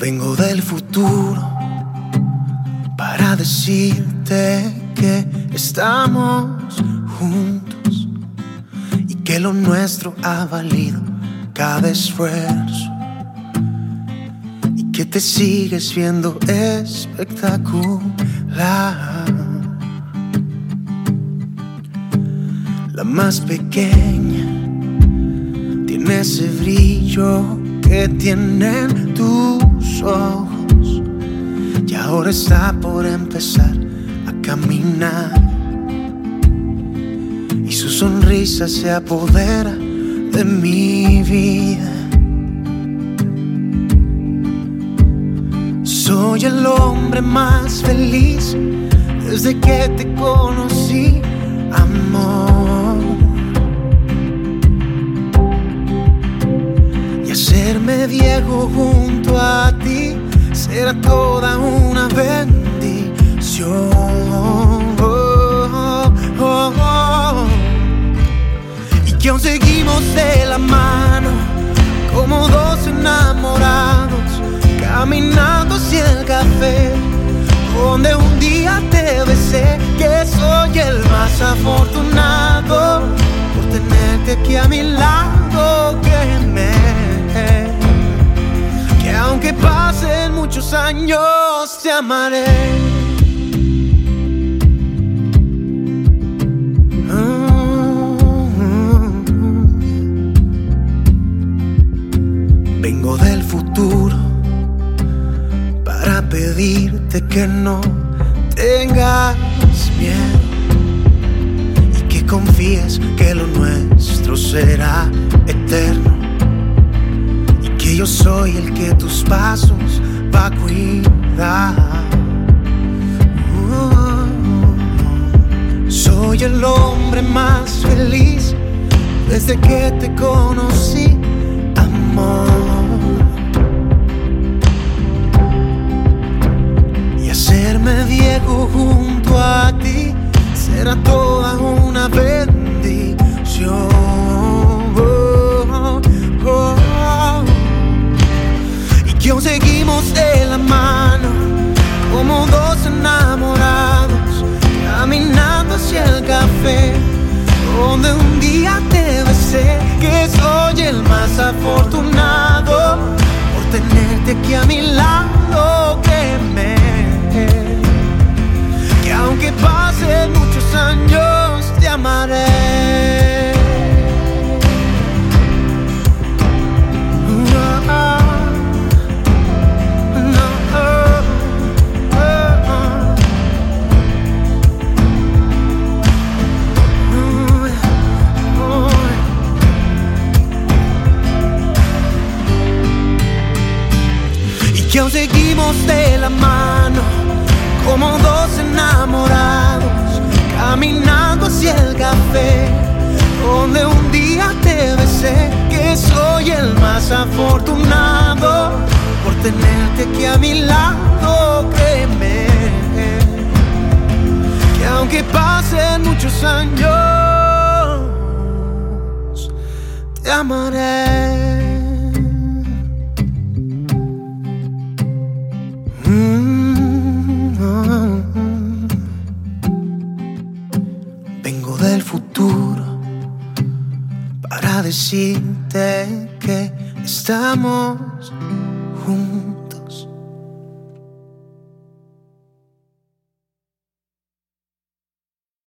Vengo del futuro para decirte que estamos juntos y que lo nuestro ha valido cada esfuerzo y que te sigues viendo espectacular. La más pequeña tiene ese brillo que tienen y ahora está por empezar a caminar y su sonrisa se apodera de mi vida. Soy el hombre más feliz desde que te conocí, amor. Y hacerme viejo ti será toda una bendición. Y que aún seguimos de la mano como dos enamorados caminando hacia el café donde un día te besé que soy el más afortunado por tenerte aquí a mi lado años te amaré. Vengo del futuro para pedirte que no tengas miedo y que confíes que lo nuestro será eterno y que yo soy el que tus pasos cuidar. Uh, soy el hombre más feliz desde que te conocí, amor. Y hacerme viejo junto a ti será toda una seguimos de la mano como dos enamorados caminando hacia el café seguimos de la mano como dos enamorados caminando hacia el café donde un día te besé que soy el más afortunado por tenerte aquí a mi lado créeme. Que aunque pasen muchos años te amaré futuro para decirte que estamos juntos.